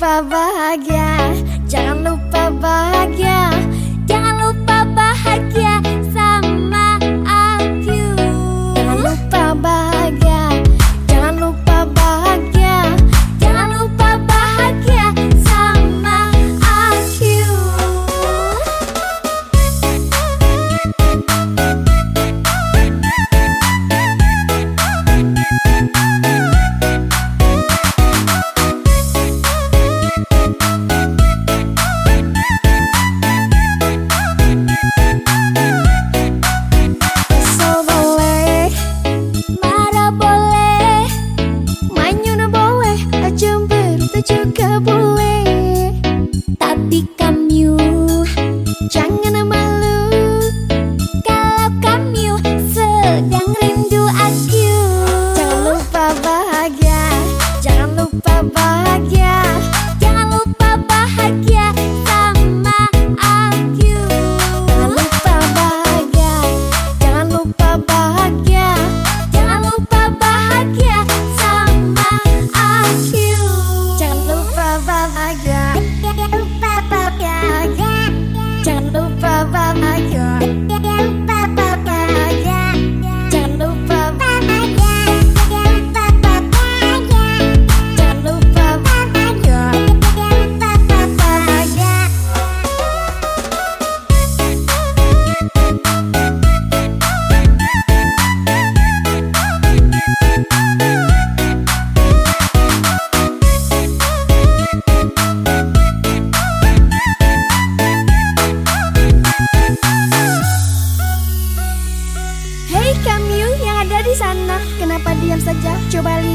lupa bahagia, jangan lupa bahagia. mengapa diam saja? Coba lihat.